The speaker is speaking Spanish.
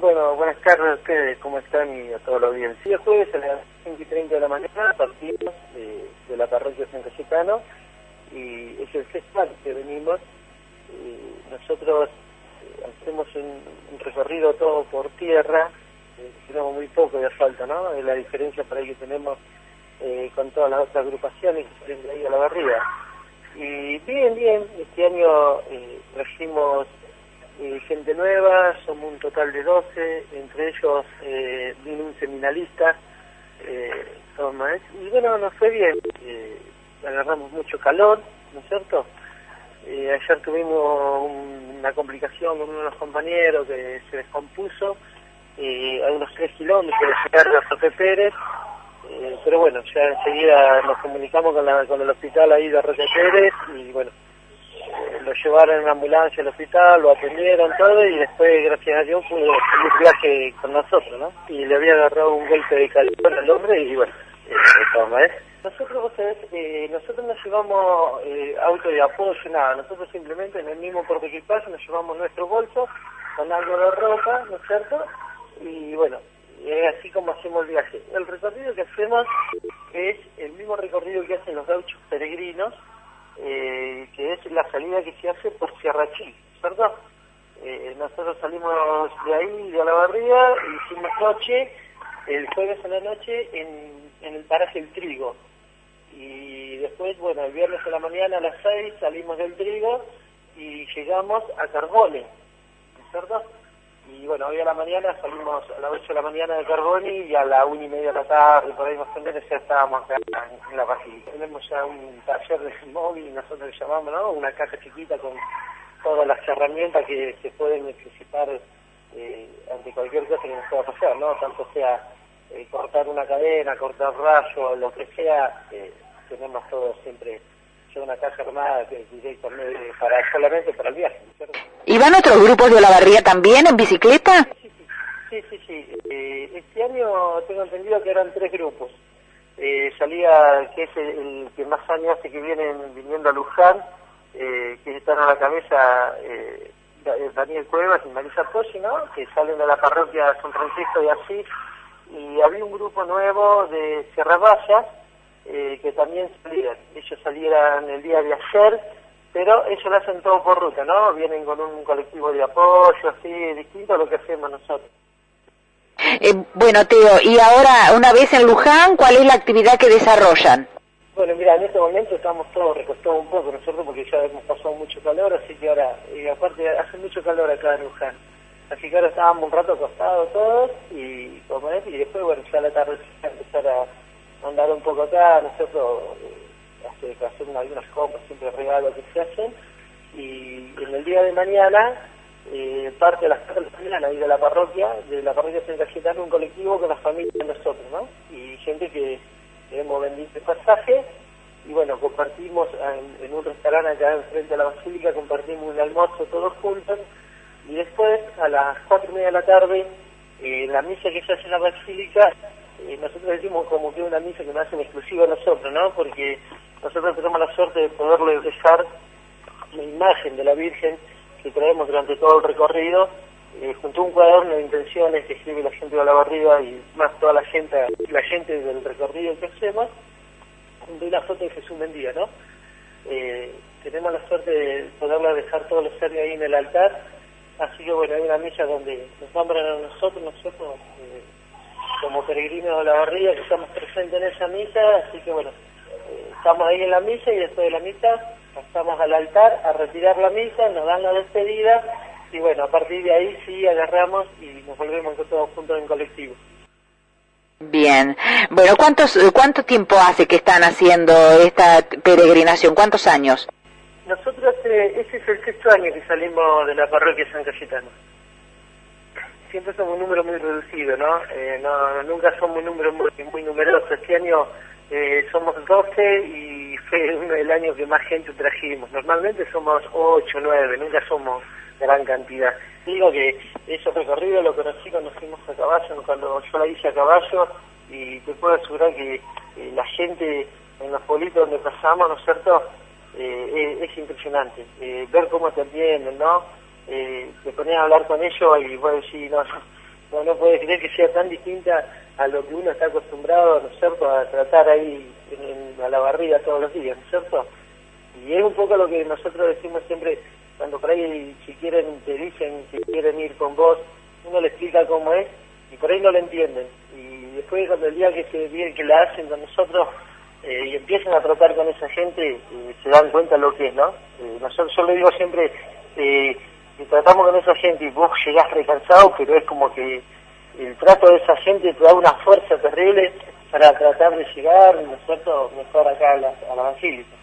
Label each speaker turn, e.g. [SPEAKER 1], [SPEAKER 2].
[SPEAKER 1] Bueno, buenas tardes a ustedes, ¿cómo están? Y a toda la audiencia. Jueves a las 5 y 30 de la mañana partimos eh, de la parroquia San Cayetano y es el sexto que venimos. Eh, nosotros eh, hacemos un, recorrido todo por tierra, tenemos muy poco de asfalto, ¿no? Es la diferencia por ahí que tenemos con todas las otras agrupaciones que salen de ahí a la barriga. Y bien, bien, este año trajimos gente nueva, somos un total de 12, entre ellos eh, vino un seminalista, eh, y bueno, nos fue bien, eh, agarramos mucho calor, ¿no es cierto? Eh, ayer tuvimos una complicación con uno de los compañeros que se descompuso, a unos 3 kilómetros de llegar a José Pérez, pero bueno, ya enseguida nos comunicamos con, la, con el hospital ahí de Roque Pérez y bueno, lo llevaron en ambulancia al hospital, lo atendieron todo y después, gracias a Dios, pudo un viaje con nosotros, ¿no? Y le había agarrado un golpe de calor al hombre y bueno, eh, Nosotros, vos sabés, eh, nosotros no llevamos eh, auto de apoyo, nada, nosotros simplemente en el mismo porte equipaje nos llevamos nuestro bolso con algo de ropa, ¿no es cierto? Y bueno, es así como hacemos el viaje. El recorrido que hacemos es el mismo recorrido que hacen los gauchos peregrinos, eh, la salida que se hace por Sierra Chile, ¿verdad? Eh, nosotros salimos de ahí, de la barriga, y hicimos noche, el jueves en la noche, en, el paraje El Trigo. Y después, bueno, el viernes en la mañana a las 6 salimos del Trigo y llegamos a Carbone, ¿cierto? Y bueno, hoy a la mañana salimos a las 8 de la mañana de Carboni y a la 1 y media de la tarde, por ahí más o menos ya estábamos acá en, la basílica. Tenemos ya un taller de móvil, nosotros llamamos, ¿no? Una caja chiquita con todas las herramientas que se pueden necesitar eh, ante cualquier cosa que nos pueda pasar, ¿no? Tanto sea eh, cortar una cadena, cortar rayo, lo que sea, eh, tenemos todo siempre una caja armada para solamente para el viaje.
[SPEAKER 2] ¿Y van otros grupos de Olavarría también en bicicleta?
[SPEAKER 1] Sí, sí, sí. Eh, este año tengo entendido que eran tres grupos. Eh, salía, que es el, que más años hace que vienen viniendo a Luján, eh, que están a la cabeza eh, Daniel Cuevas y Marisa Posi, ¿no? Que salen de la parroquia San Francisco y así. Y había un grupo nuevo de Sierra Vallas, eh, que también salieran. Ellos salieran el día de ayer, pero ellos lo hacen todo por ruta, ¿no? Vienen con un colectivo de apoyo, así, distinto a lo que hacemos nosotros.
[SPEAKER 2] Eh, bueno, Teo, y ahora, una vez en Luján, ¿cuál es la actividad que desarrollan?
[SPEAKER 1] Bueno, mira, en este momento estamos todos recostados un poco nosotros porque ya hemos pasado mucho calor, así que ahora, y aparte hace mucho calor acá en Luján. Así que ahora estábamos un rato acostados todos y, y después, bueno, ya la tarde se va a empezar a andar un poco acá, nosotros eh, hacer algunas compras, siempre regalos que se hacen, y en el día de mañana, eh, parte de las 4 de la mañana, ahí de la parroquia, de la parroquia San Cayetano, un colectivo con las familias de nosotros, ¿no? Y gente que hemos vendido el pasaje, y bueno, compartimos en, un restaurante acá enfrente de la basílica, compartimos un almuerzo todos juntos, y después, a las cuatro y media de la tarde, eh, la misa que se hace en la basílica eh, nosotros decimos como que una misa que nos hacen exclusiva a nosotros, ¿no? Porque nosotros tenemos la suerte de poderle dejar la imagen de la Virgen que traemos durante todo el recorrido, eh, junto a un cuaderno de intenciones que escribe la gente de la barriga y más toda la gente, la gente del recorrido que hacemos, de una foto de Jesús Mendía, ¿no? Eh, tenemos la suerte de poderla dejar todos los seres ahí en el altar, así que bueno, hay una misa donde nos nombran a nosotros, nosotros como peregrinos de la barriga que estamos presentes en esa misa, así que bueno, eh, estamos ahí en la misa y después de la misa pasamos al altar a retirar la misa, nos dan la despedida y bueno, a partir de ahí sí agarramos y nos volvemos todos juntos en colectivo.
[SPEAKER 2] Bien. Bueno, ¿cuántos, ¿cuánto tiempo hace que están haciendo esta peregrinación? ¿Cuántos años?
[SPEAKER 1] Nosotros, eh, ese es el sexto año que salimos de la parroquia San Cayetano siempre somos un número muy reducido, ¿no? Eh, nunca somos un número muy, numeroso. Este año eh, somos 12 y fue uno del año que más gente trajimos. Normalmente somos 8, 9, nunca somos gran cantidad. Digo que esos recorridos lo conocí cuando fuimos a caballo, cuando yo la hice a caballo, y te puedo asegurar que eh, la gente en los pueblitos donde pasamos, ¿no es cierto?, es, es, impresionante. ver cómo te atienden, ¿no? Eh, te ponías a hablar con ellos y bueno, sí, no, no, no puede creer que sea tan distinta a lo que uno está acostumbrado, ¿no es cierto?, a tratar ahí a la barriga todos los días, ¿no es cierto? Y es un poco lo que nosotros decimos siempre, cuando por ahí si quieren, te dicen que quieren ir con vos, uno le explica cómo es y por ahí no lo entienden. Y después cuando el día que se viene que la hacen con nosotros eh, y empiezan a tratar con esa gente, eh, se dan cuenta lo que es, ¿no? Eh, nosotros, yo le digo siempre, que tratamos con esa gente y vos llegás recansado, pero es como que el trato de esa gente te da una fuerza terrible para tratar de llegar, ¿no es cierto?, mejor acá a la, a la basílica.